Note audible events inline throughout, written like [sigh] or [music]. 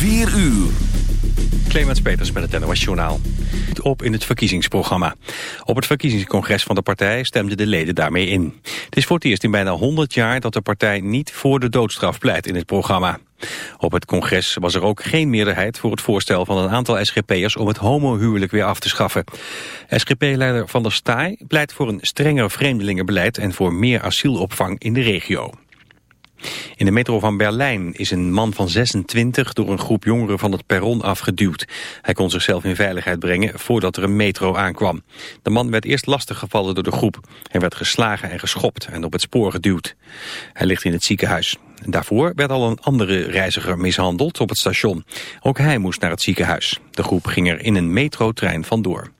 4 uur. Clemens Peters met het NOS Journaal. Op in het verkiezingsprogramma. Op het verkiezingscongres van de partij stemden de leden daarmee in. Het is voor het eerst in bijna 100 jaar dat de partij niet voor de doodstraf pleit in het programma. Op het congres was er ook geen meerderheid voor het voorstel van een aantal SGP'ers om het homohuwelijk weer af te schaffen. SGP-leider Van der Staaij pleit voor een strenger vreemdelingenbeleid en voor meer asielopvang in de regio. In de metro van Berlijn is een man van 26 door een groep jongeren van het perron afgeduwd. Hij kon zichzelf in veiligheid brengen voordat er een metro aankwam. De man werd eerst lastiggevallen door de groep. Hij werd geslagen en geschopt en op het spoor geduwd. Hij ligt in het ziekenhuis. Daarvoor werd al een andere reiziger mishandeld op het station. Ook hij moest naar het ziekenhuis. De groep ging er in een metrotrein vandoor.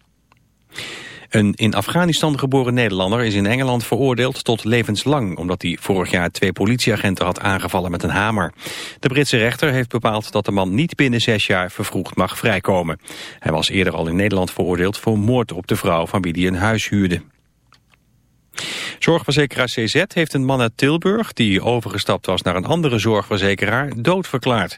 Een in Afghanistan geboren Nederlander is in Engeland veroordeeld tot levenslang... omdat hij vorig jaar twee politieagenten had aangevallen met een hamer. De Britse rechter heeft bepaald dat de man niet binnen zes jaar vervroegd mag vrijkomen. Hij was eerder al in Nederland veroordeeld voor moord op de vrouw van wie hij een huis huurde. Zorgverzekeraar CZ heeft een man uit Tilburg... die overgestapt was naar een andere zorgverzekeraar, doodverklaard.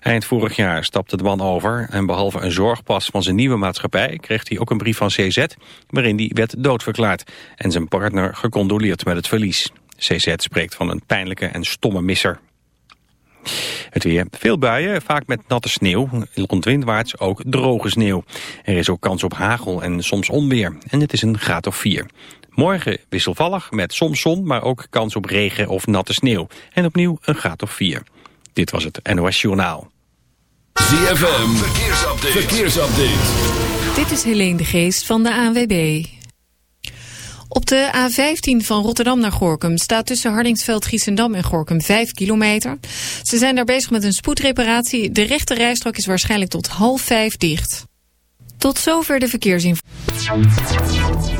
Eind vorig jaar stapte de man over... en behalve een zorgpas van zijn nieuwe maatschappij... kreeg hij ook een brief van CZ... waarin hij werd doodverklaard... en zijn partner gecondoleerd met het verlies. CZ spreekt van een pijnlijke en stomme misser. Het weer. Veel buien, vaak met natte sneeuw. Rondwindwaarts ook droge sneeuw. Er is ook kans op hagel en soms onweer. En het is een graad of 4. Morgen wisselvallig met soms zon, maar ook kans op regen of natte sneeuw. En opnieuw een graad of 4. Dit was het NOS Journaal. ZFM, verkeersupdate. verkeersupdate. Dit is Helene de Geest van de ANWB. Op de A15 van Rotterdam naar Gorkum staat tussen Hardingsveld, Giessendam en Gorkum 5 kilometer. Ze zijn daar bezig met een spoedreparatie. De rechte rijstrook is waarschijnlijk tot half vijf dicht. Tot zover de verkeersinformatie.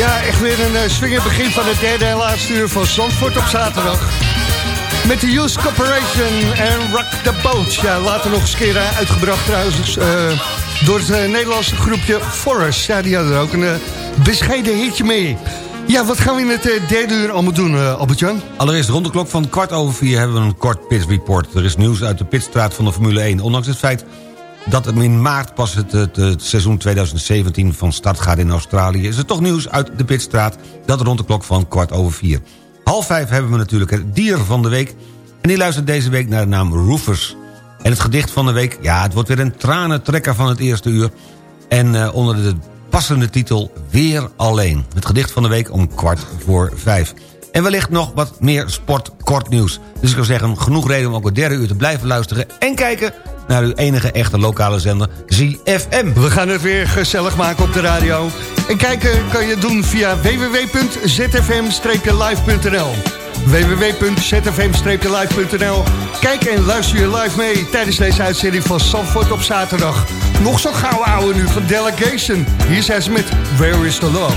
Ja, echt weer een eh, uh, swingend begin van het derde en laatste uur van Zandvoort op zaterdag. Met de Youth Corporation en Rock the Boat. Ja, later nog eens keer eh, uitgebracht trouwens eh, door het Nederlandse groepje Forest. Ja, die hadden er ook een bescheiden hitje mee. Ja, wat gaan we in het derde uur allemaal doen, Albert-Jan? Allereerst rond de klok van kwart over vier hebben we een kort report. Er is nieuws uit de pitstraat van de Formule 1. Ondanks het feit dat in maart pas het, het, het, seizoen 2017 van start gaat in Australië... is er toch nieuws uit de Pitstraat, dat rond de klok van kwart over vier. Half vijf hebben we natuurlijk het dier van de week... en die luistert deze week naar de naam Roofers. En het gedicht van de week, ja, het wordt weer een tranentrekker van het eerste uur... en uh, onder de passende titel Weer Alleen. Het gedicht van de week om kwart voor vijf. En wellicht nog wat meer sportkort nieuws. Dus ik zou zeggen, genoeg reden om ook het derde uur te blijven luisteren... en kijken naar uw enige echte lokale zender, ZFM. We gaan het weer gezellig maken op de radio. En kijken kan je doen via www.zfm-live.nl www.zfm-live.nl Kijk en luister je live mee tijdens deze uitzending van Sanford op zaterdag. Nog zo gauw ouwe nu van Delegation. Hier zijn ze met Where is the Love?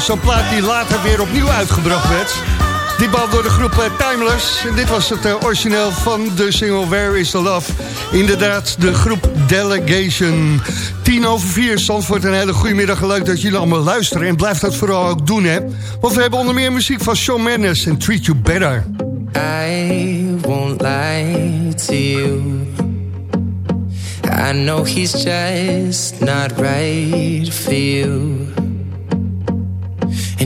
zo'n plaat die later weer opnieuw uitgebracht werd. Ditmaal door de groep uh, Timeless. En dit was het uh, origineel van de single Where is the Love. Inderdaad, de groep Delegation. 10 over 4, Zandvoort, een hele goede middag. Leuk dat jullie allemaal luisteren. En blijf dat vooral ook doen, hè. Want we hebben onder meer muziek van Shawn Mendes en Treat You Better. I won't lie to you. I know he's just not right for you.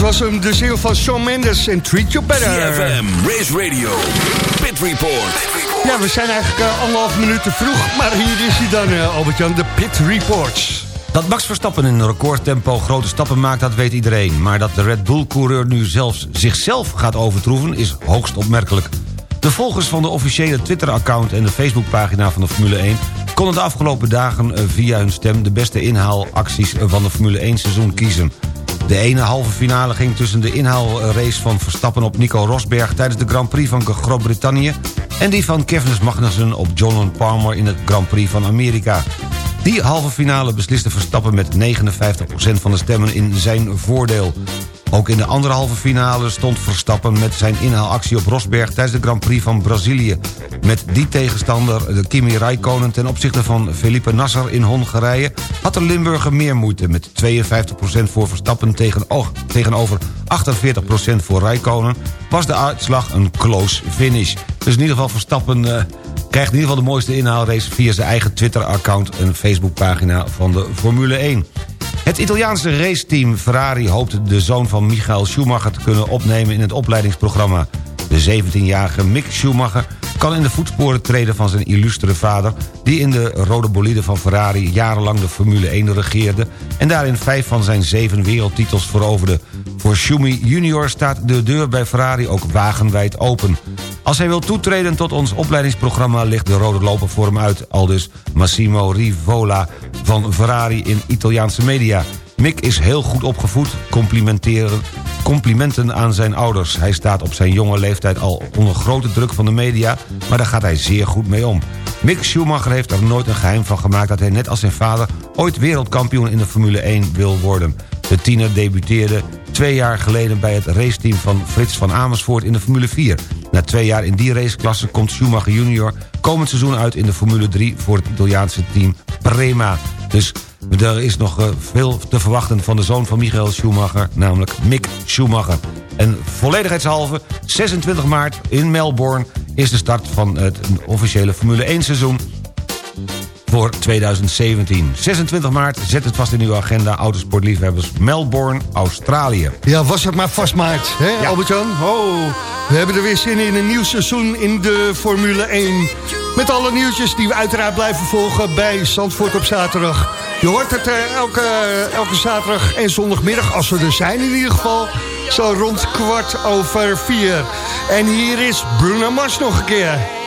Dat was hem, de ziel van Shawn Mendes en Treat You Better. CFM, Race Radio, Pit Report. Ja, we zijn eigenlijk uh, anderhalf minuut te vroeg, maar hier is hij dan, uh, Albert-Jan, de Pit Reports. Dat Max Verstappen in een recordtempo grote stappen maakt, dat weet iedereen. Maar dat de Red Bull-coureur nu zelfs zichzelf gaat overtroeven... is hoogst opmerkelijk. De volgers van de officiële Twitter-account en de Facebookpagina van de Formule 1... konden de afgelopen dagen eh, via hun stem... de beste inhaalacties van de Formule 1-seizoen kiezen. De ene halve finale ging tussen de inhaalrace van Verstappen op Nico Rosberg... tijdens de Grand Prix van Groot-Brittannië... en die van Kevin Magnussen op John Palmer in het Grand Prix van Amerika. Die halve finale besliste Verstappen met 59% van de stemmen in zijn voordeel. Ook in de andere halve finale stond Verstappen met zijn inhaalactie op Rosberg... tijdens de Grand Prix van Brazilië. Met die tegenstander, de Kimi Räikkönen ten opzichte van Felipe Nasser in Hongarije... had de Limburger meer moeite met 52% voor Verstappen tegen, oh, tegenover 48% voor Räikkönen... was de uitslag een close finish. Dus in ieder geval Verstappen... eh, krijgt in ieder geval de mooiste inhaalrace via zijn eigen Twitter-account... en Facebookpagina van de Formule 1. Het Italiaanse raceteam Ferrari hoopt de zoon van Michael Schumacher te kunnen opnemen in het opleidingsprogramma. De 17-jarige Mick Schumacher kan in de voetsporen treden van zijn illustere vader... die in de rode bolide van Ferrari jarenlang de Formule 1 regeerde... en daarin vijf van zijn zeven wereldtitels veroverde. Voor Schumi junior staat de deur bij Ferrari ook wagenwijd open. Als hij wil toetreden tot ons opleidingsprogramma... ligt de rode loper voor hem uit, aldus Massimo Rivola van Ferrari in Italiaanse media. Mick is heel goed opgevoed, complimenteren, complimenten aan zijn ouders. Hij staat op zijn jonge leeftijd al onder grote druk van de media... maar daar gaat hij zeer goed mee om. Mick Schumacher heeft er nooit een geheim van gemaakt... dat hij net als zijn vader ooit wereldkampioen in de Formule 1 wil worden. De tiener debuteerde twee jaar geleden bij het raceteam van Frits van Amersfoort in de Formule 4. Na twee jaar in die raceklasse komt Schumacher junior komend seizoen uit in de Formule 3 voor het Italiaanse team Prema. Dus er is nog eh, veel te verwachten van de zoon van Michael Schumacher, namelijk Mick Schumacher. En volledigheidshalve, 26 maart in Melbourne is de start van het officiële Formule 1 seizoen voor 2017. 26 maart, zet het vast in uw agenda. Autosportliefhebbers Melbourne, Australië. Ja, was het maar vast maart, hè. Albert-Jan? Oh, we hebben er weer zin in een nieuw seizoen in de Formule 1. Met alle nieuwtjes die we uiteraard blijven volgen bij Zandvoort op zaterdag. Je hoort het eh, elke, elke zaterdag en zondagmiddag, als we er zijn in ieder geval... zo rond kwart over vier. En hier is Bruno Mars nog een keer.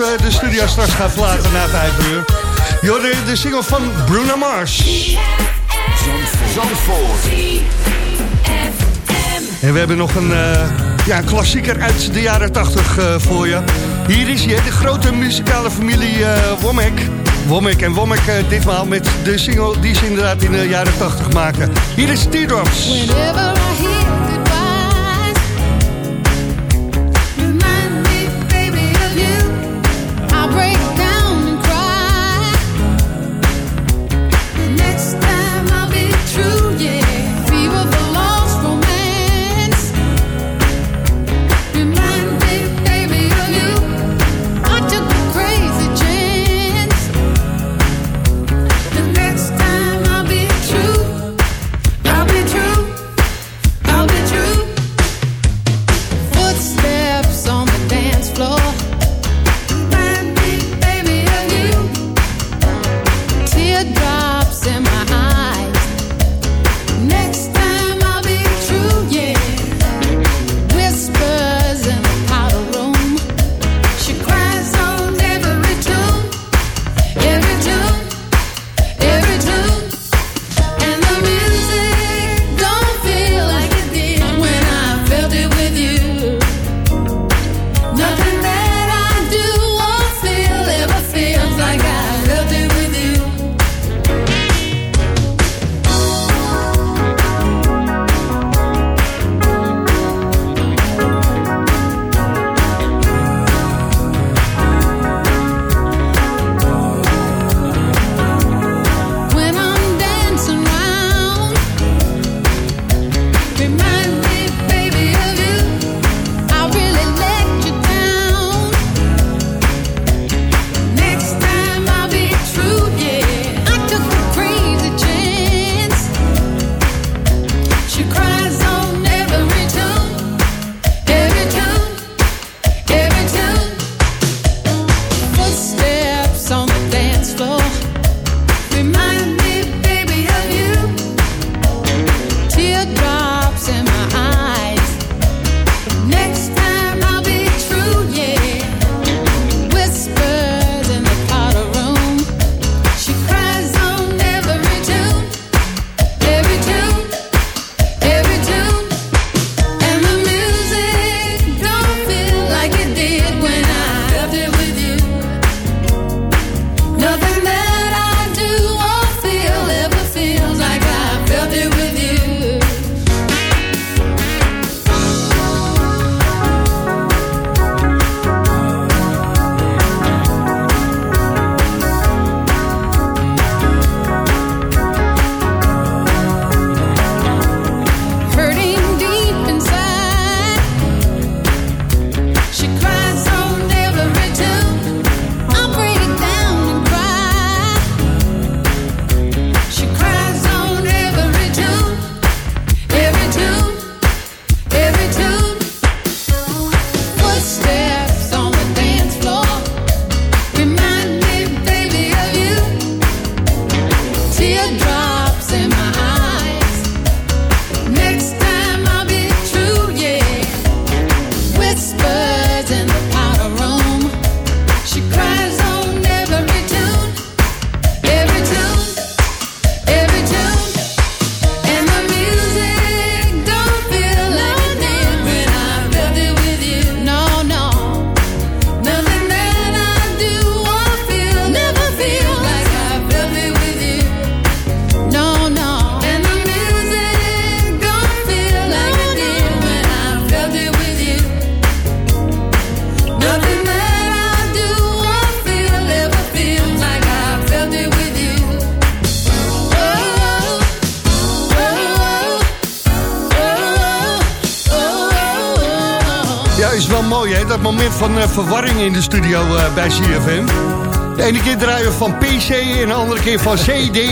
Eh, de studio straks gaat verlaten na 5 uur. Jorden, de single van Bruno Mars. En we hebben nog een, eh, ja, klassieker uit de jaren 80 eh, voor je. Hier is je, de grote muzikale familie uh, Womack. Womack en Womack ditmaal met de single die ze inderdaad in de jaren 80 maken. Hier is Teardrops. De studio eh, bij CFM. De ene keer draaien van PC en de andere keer van CD. [laughs]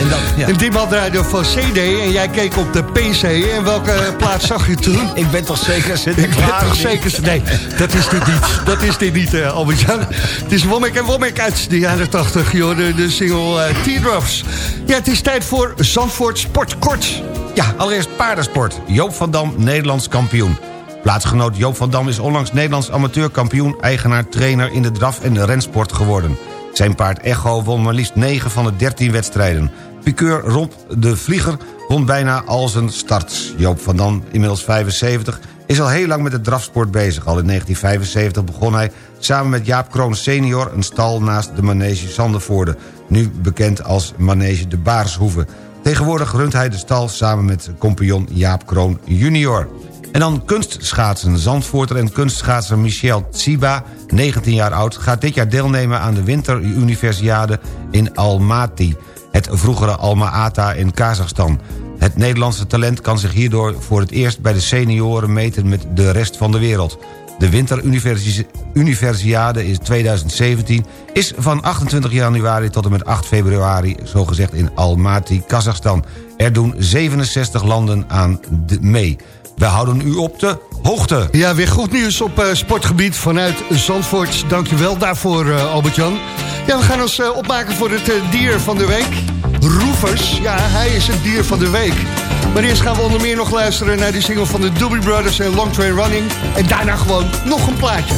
En, dan, ja. En ditmaal draaide van CD en jij keek op de PC. En welke plaats zag je toen? [laughs] Ik ben toch zeker Ik Sinterklaas? ben toch zeker... Nee, dat is dit niet. Dat is dit niet, eh, Albert-Jan. Het is Womack en Womack uit de jaren 80, joh. De, de single eh, Teardrops. Ja, het is tijd voor Zandvoort Sportkort. Ja, allereerst paardensport. Joop van Dam, Nederlands kampioen. Plaatsgenoot Joop van Dam is onlangs Nederlands amateurkampioen... eigenaar, trainer in de draf- en de rensport geworden. Zijn paard Echo won maar liefst 9 van de 13 wedstrijden. Piqueur Rob de Vlieger won bijna al zijn starts. Joop van Dam, inmiddels 75, is al heel lang met de drafsport bezig. Al in 1975 begon hij samen met Jaap Kroon senior... een stal naast de manege Zandervoorde... nu bekend als manege de Baarshoeve... Tegenwoordig runt hij de stal samen met compagnon Jaap Kroon junior. En dan kunstschaatsen. Zandvoorter en kunstschaatser Michel Tsiba, 19 jaar oud... gaat dit jaar deelnemen aan de Winteruniversiade in Almaty... het vroegere Alma-Ata in Kazachstan. Het Nederlandse talent kan zich hierdoor voor het eerst bij de senioren meten met de rest van de wereld. De Winteruniversiade in 2017 is van 28 januari tot en met 8 februari... zogezegd in Almaty, Kazachstan. Er doen 67 landen aan mee. We houden u op de hoogte. Ja, weer goed nieuws op eh, sportgebied vanuit Zandvoort. Dankjewel daarvoor, eh, Albert-Jan. Ja, we gaan ons eh, opmaken voor het dier van de week. Roefers, ja, hij is het dier van de week. Maar eerst gaan we onder meer nog luisteren naar de single van de Doobie Brothers en Long Train Running. En daarna gewoon nog een plaatje.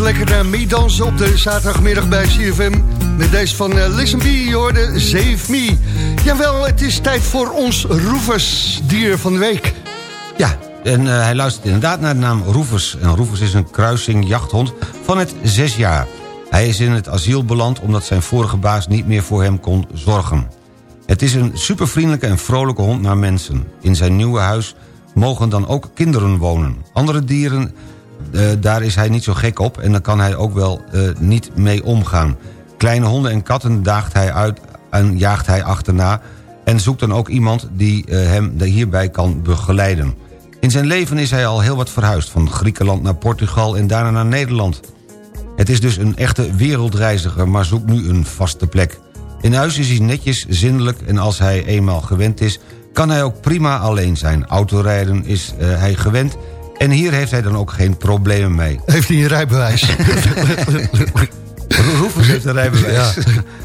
Even lekker uh, meedansen op de zaterdagmiddag bij CFM. Met deze van uh, Listen B, je hoorde Save Me. Jawel, het is tijd voor ons Roevers dier van de week. Ja, en eh, hij luistert inderdaad naar de naam Roevers. En Roevers is een kruising jachthond van het zes jaar. Hij is in het asiel beland omdat zijn vorige baas niet meer voor hem kon zorgen. Het is een supervriendelijke en vrolijke hond naar mensen. In zijn nieuwe huis mogen dan ook kinderen wonen. Andere dieren, eh, daar is hij niet zo gek op... en daar kan hij ook wel eh, niet mee omgaan. Kleine honden en katten daagt hij uit en jaagt hij achterna... en zoekt dan ook iemand die eh, hem hierbij kan begeleiden. In zijn leven is hij al heel wat verhuisd... van Griekenland naar Portugal en daarna naar Nederland. Het is dus een echte wereldreiziger, maar zoekt nu een vaste plek. In huis is hij netjes, zindelijk en als hij eenmaal gewend is... kan hij ook prima alleen zijn. Autorijden is eh, hij gewend en hier heeft hij dan ook geen problemen mee. [laughs] Heeft hij een rijbewijs? Roefers heeft een rijbewijs.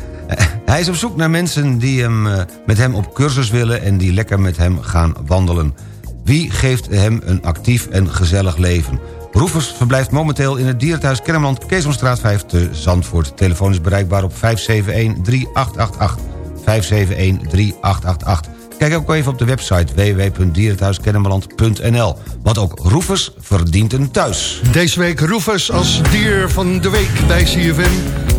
[laughs] Hij is op zoek naar mensen die hem, eh, met hem op cursus willen... en die lekker met hem gaan wandelen. Wie geeft hem een actief en gezellig leven? Roefers verblijft momenteel in het dierenthuis Kennemerland... Keesomstraat 5 te Zandvoort. Telefoon is bereikbaar op 571-3888. 571-3888. Kijk ook even op de website www.dierenthuiskennemerland.nl. Want ook Roefers verdient een thuis. Deze week Roefers als dier van de week bij CFM.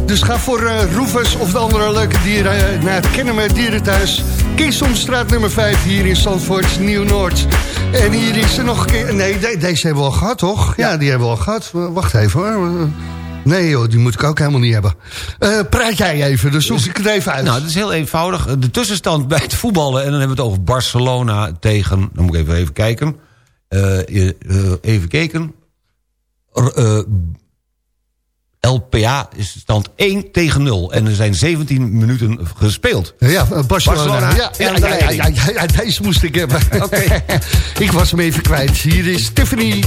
Dus ga voor uh, Roefers of de andere leuke dieren uh, naar het Kennemer Dierenthuis. Keesomstraat nummer 5 hier in Zandvoort, Nieuw-Noord. En hier is er nog een keer... Nee, de, deze hebben we al gehad, toch? Ja, die hebben we al gehad. Wacht even hoor. Nee joh, die moet ik ook helemaal niet hebben. Uh, praat jij even, dus zoek ik het even uit. Nou, het is heel eenvoudig. De tussenstand bij het voetballen... en dan hebben we het over Barcelona tegen... dan moet ik even, even kijken. Uh, uh, even kijken. LPA is stand 1 tegen 0. En er zijn 17 minuten gespeeld. Ja, Barcelona. Ja, ja, ja, deze moest ik hebben. [laughs] Oké. Ik was hem even kwijt. Hier is Tiffany.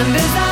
Undesign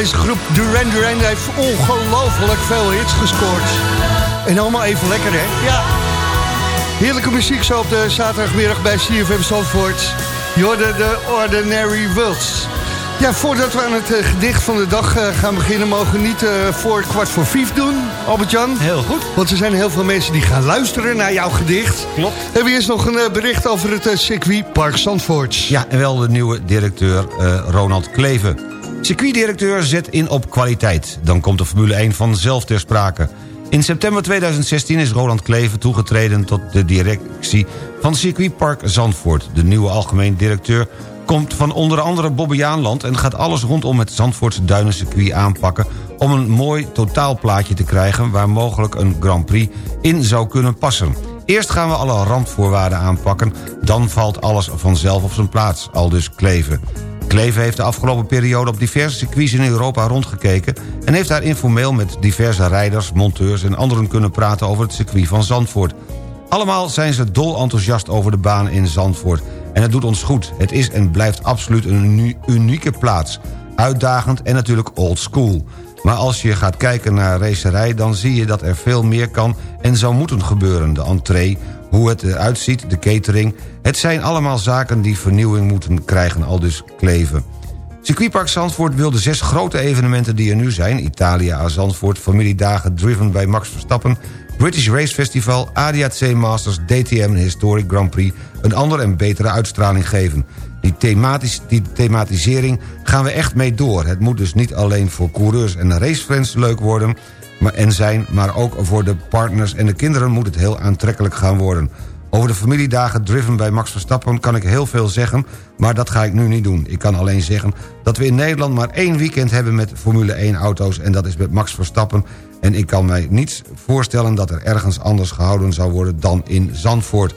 deze groep Duran Duran heeft ongelooflijk veel hits gescoord. En allemaal even lekker, hè? Ja. Heerlijke muziek zo op de zaterdagmiddag bij CFM Zandvoort. Je hoorde de Ordinary Worlds. Ja, voordat we aan het eh, gedicht van de dag eh, gaan beginnen... mogen we niet eh, voor kwart voor vijf doen, Albert-Jan. Heel goed. Want er zijn heel veel mensen die gaan luisteren naar jouw gedicht. Klopt. Hebben we eerst nog een bericht over het circuit Park Zandvoort. Ja, en wel de nieuwe directeur eh, Ronald Kleven. Circuitdirecteur zet in op kwaliteit. Dan komt de Formule 1 vanzelf ter sprake. In september 2016 is Roland Kleven toegetreden tot de directie van Circuitpark Zandvoort. De nieuwe algemeen directeur komt van onder andere Bobby Jaanland... en gaat alles rondom het Zandvoortse Duinencircuit aanpakken... om een mooi totaalplaatje te krijgen... waar mogelijk een Grand Prix in zou kunnen passen. Eerst gaan we alle randvoorwaarden aanpakken... dan valt alles vanzelf op zijn plaats, aldus Kleven. Kleven heeft de afgelopen periode op diverse circuits in Europa rondgekeken... en heeft daar informeel met diverse rijders, monteurs en anderen kunnen praten over het circuit van Zandvoort. Allemaal zijn ze dol enthousiast over de baan in Zandvoort. En het doet ons goed. Het is en blijft absoluut een unieke plaats. Uitdagend en natuurlijk old school. Maar als je gaat kijken naar racerij... dan zie je dat er veel meer kan en zou moeten gebeuren. De entree, hoe het eruit ziet, de catering... het zijn allemaal zaken die vernieuwing moeten krijgen, al dus kleven. Circuitpark Zandvoort wil de zes grote evenementen die er nu zijn... Italia aan Zandvoort, familiedagen driven bij Max Verstappen... British Race Festival, ADAC Masters, DTM en Historic Grand Prix... een andere en betere uitstraling geven. Die, thematisch, die thematisering gaan we echt mee door. Het moet dus niet alleen voor coureurs en racefans leuk worden... En zijn, maar ook voor de partners en de kinderen moet het heel aantrekkelijk gaan worden. Over de familiedagen driven bij Max Verstappen kan ik heel veel zeggen... maar dat ga ik nu niet doen. Ik kan alleen zeggen dat we in Nederland maar één weekend hebben... met Formule 1 auto's en dat is met Max Verstappen... en ik kan mij niets voorstellen dat er ergens anders gehouden zou worden... dan in Zandvoort.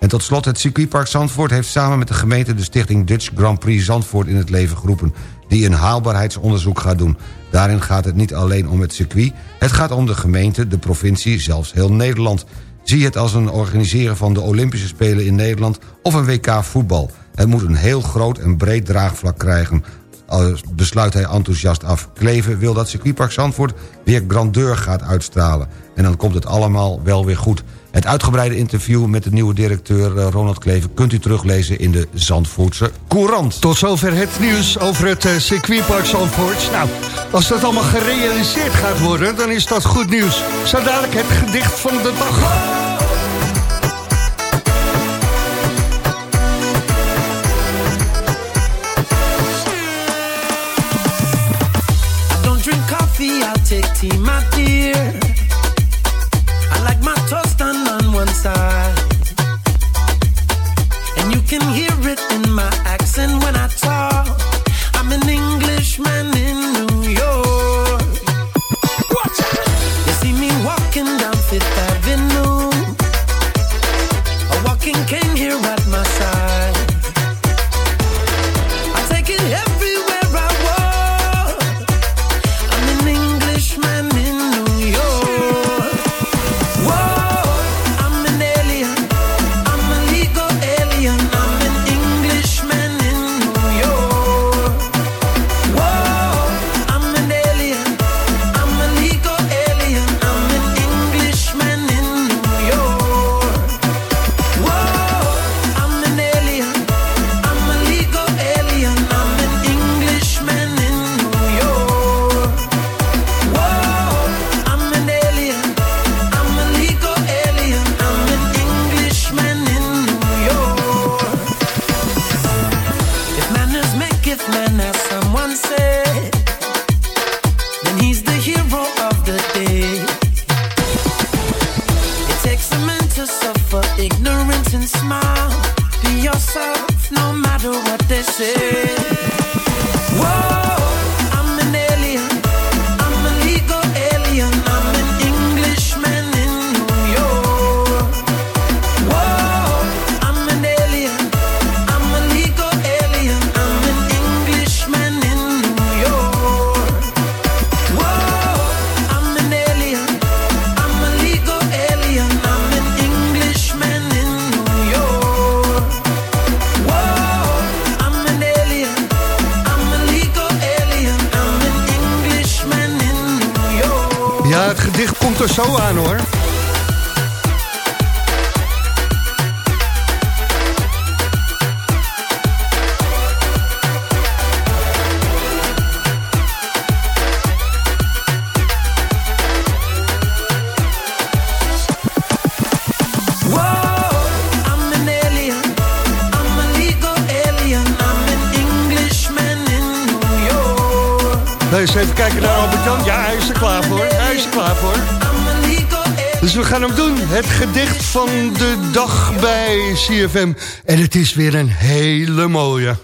En tot slot, het circuitpark Zandvoort heeft samen met de gemeente... de stichting Dutch Grand Prix Zandvoort in het leven geroepen... die een haalbaarheidsonderzoek gaat doen. Daarin gaat het niet alleen om het circuit... het gaat om de gemeente, de provincie, zelfs heel Nederland... Zie het als een organiseren van de Olympische Spelen in Nederland... of een WK voetbal. Het moet een heel groot en breed draagvlak krijgen... Besluit hij enthousiast af. Kleven wil dat circuitpark Zandvoort weer grandeur gaat uitstralen. En dan komt het allemaal wel weer goed. Het uitgebreide interview met de nieuwe directeur eh, Ronald Kleven... kunt u teruglezen in de Zandvoortse Courant. Tot zover het nieuws over het eh, circuitpark Zandvoort. Nou, als dat allemaal gerealiseerd gaat worden, dan is dat goed nieuws. Zo dadelijk het gedicht van de dag. I don't drink coffee, I'll take tea, my dear. One side. And you can hear it in my accent when I talk. I'm an Englishman van de dag bij CFM. En het is weer een hele mooie.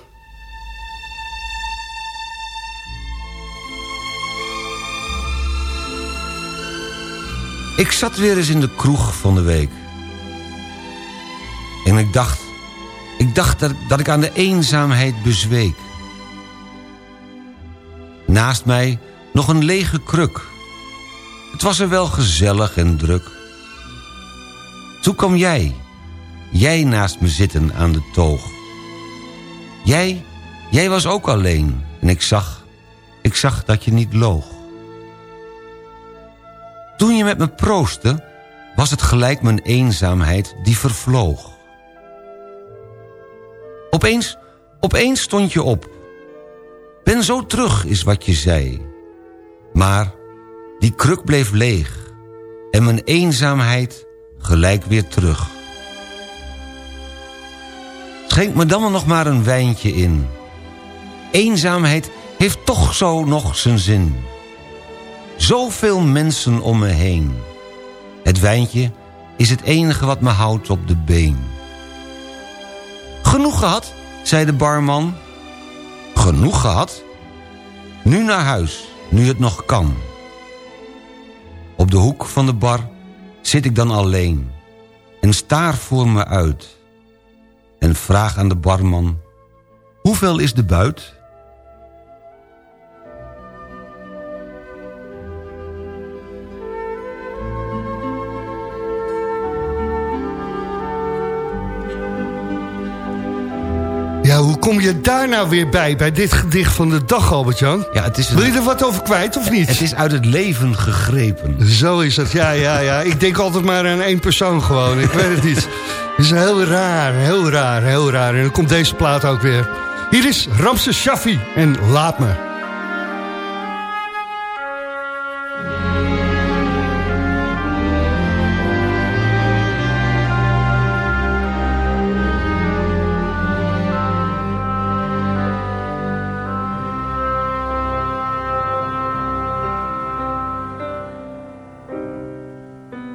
Ik zat weer eens in de kroeg van de week. En ik dacht... Ik dacht dat, dat ik aan de eenzaamheid bezweek. Naast mij nog een lege kruk. Het was er wel gezellig en druk. Toen kwam jij. Jij naast me zitten aan de toog. Jij, jij was ook alleen. En ik zag, ik zag dat je niet loog. Toen je met me proostte, was het gelijk mijn eenzaamheid die vervloog. Opeens, opeens stond je op. Ben zo terug, is wat je zei. Maar die kruk bleef leeg. En mijn eenzaamheid gelijk weer terug. Schenk me dan nog maar een wijntje in. Eenzaamheid heeft toch zo nog zijn zin. Zoveel mensen om me heen. Het wijntje is het enige wat me houdt op de been. Genoeg gehad, zei de barman. Genoeg gehad? Nu naar huis, nu het nog kan. Op de hoek van de bar zit ik dan alleen... en staar voor me uit. En vraag aan de barman... Hoeveel is de buit? Kom je daar nou weer bij, bij dit gedicht van de dag, Albert-Jan? Ja, het is een- Wil je er wat over kwijt, of niet? Het is uit het leven gegrepen. Zo is het, ja, ja, ja. Ik denk altijd maar aan één persoon gewoon, ik weet het niet. Het is heel raar, heel raar, heel raar. En dan komt deze plaat ook weer. Hier is Ramses Shaffi en Laat Me.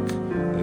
in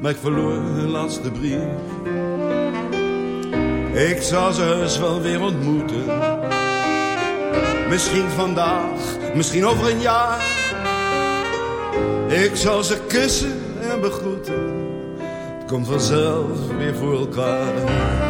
Maar ik verloor hun laatste brief. Ik zal ze heus wel weer ontmoeten. Misschien vandaag, misschien over een jaar. Ik zal ze kussen en begroeten. Het komt vanzelf weer voor elkaar.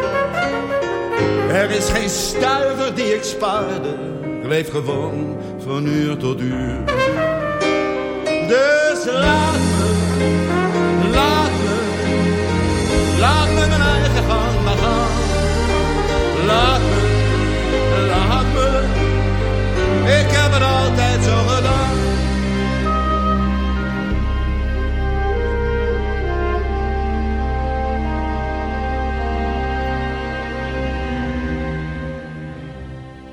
Er is geen stuiver die ik spaarde, ik leef gewoon van uur tot uur. Dus laat me, laat me, laat me mijn eigen gang maar gaan.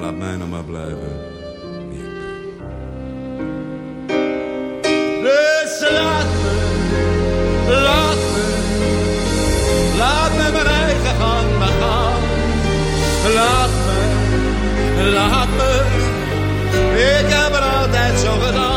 Laat mij nog maar blijven. Dus laat me, laat me, laat me mijn eigen gang maar gaan. Laat me, laat me, ik heb het altijd zo gedaan.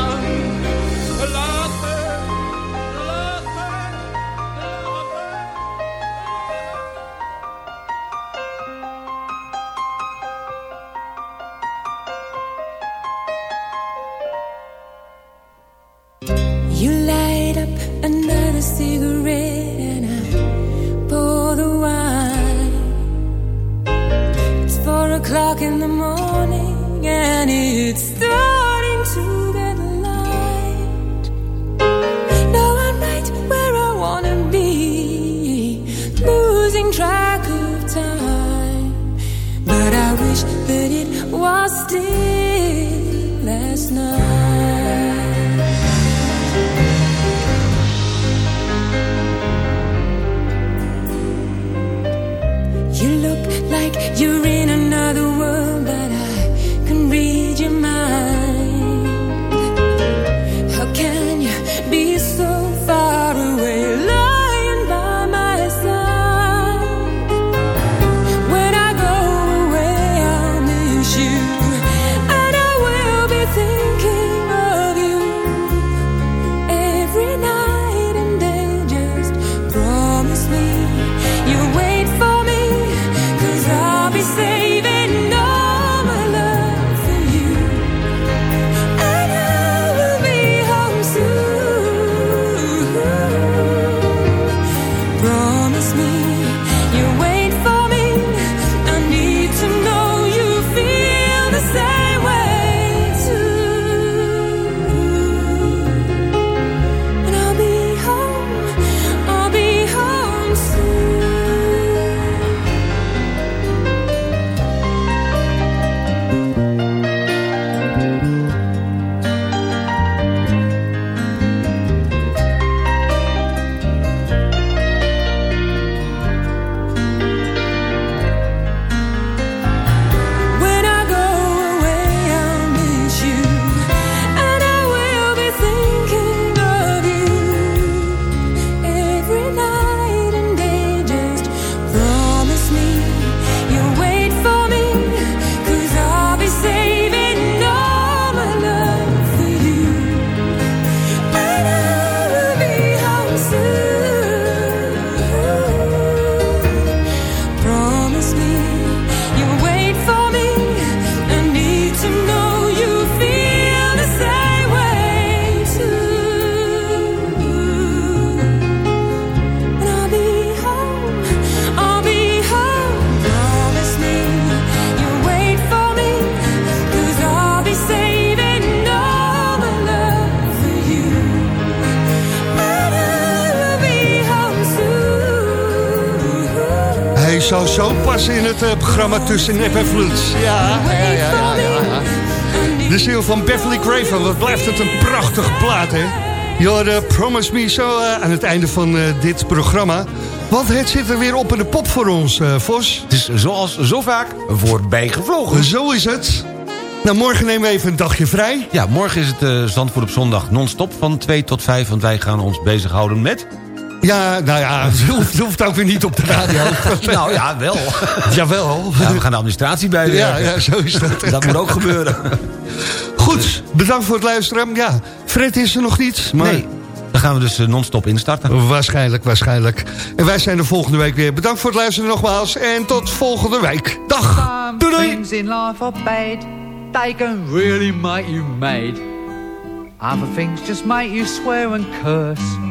In het eh, programma tussen Nep en Vloed. Ja, ja, ja, ja, ja. De ziel van Beverly Craven, wat blijft het een prachtige plaat, hè? Je hoorde Promise Me zo eh, aan het einde van eh, dit programma. Want het zit er weer op in de pop voor ons, eh, Vos. Het is zoals zo vaak voorbij gevlogen. Zo is het. Nou, morgen nemen we even een dagje vrij. Ja, morgen is het eh, Zandvoort op zondag non-stop van 2 tot 5... want wij gaan ons bezighouden met... Ja, nou ja, [laughs] het hoeft, ook weer niet op de radio. [laughs] nou ja, wel. [laughs] Jawel. Ja, we gaan de administratie bij Ja, ja, zo is dat. Dat moet ook gebeuren. Goed, bedankt voor het luisteren. Ja, Fred is er nog niet, maar... Nee, dan gaan we dus eh, non-stop instarten. Waarschijnlijk, waarschijnlijk. En wij zijn er volgende week weer. Bedankt voor het luisteren nogmaals en tot volgende week. Dag! Doei doei! things in life are bad. They can really make you mad. Other things just make you swear and curse.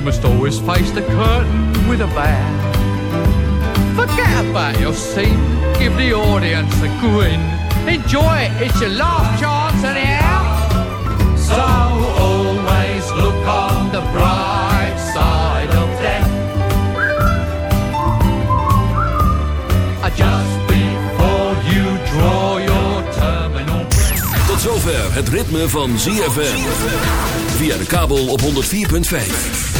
You must always face the curtain with a bow. Forget about your scene, give the audience a grin. Enjoy it, it's your last chance anyhow. So always look on the bright side of death. Uh, Just before you draw your terminal. Tot zover het ritme van ZFM. Via de kabel op 104.5.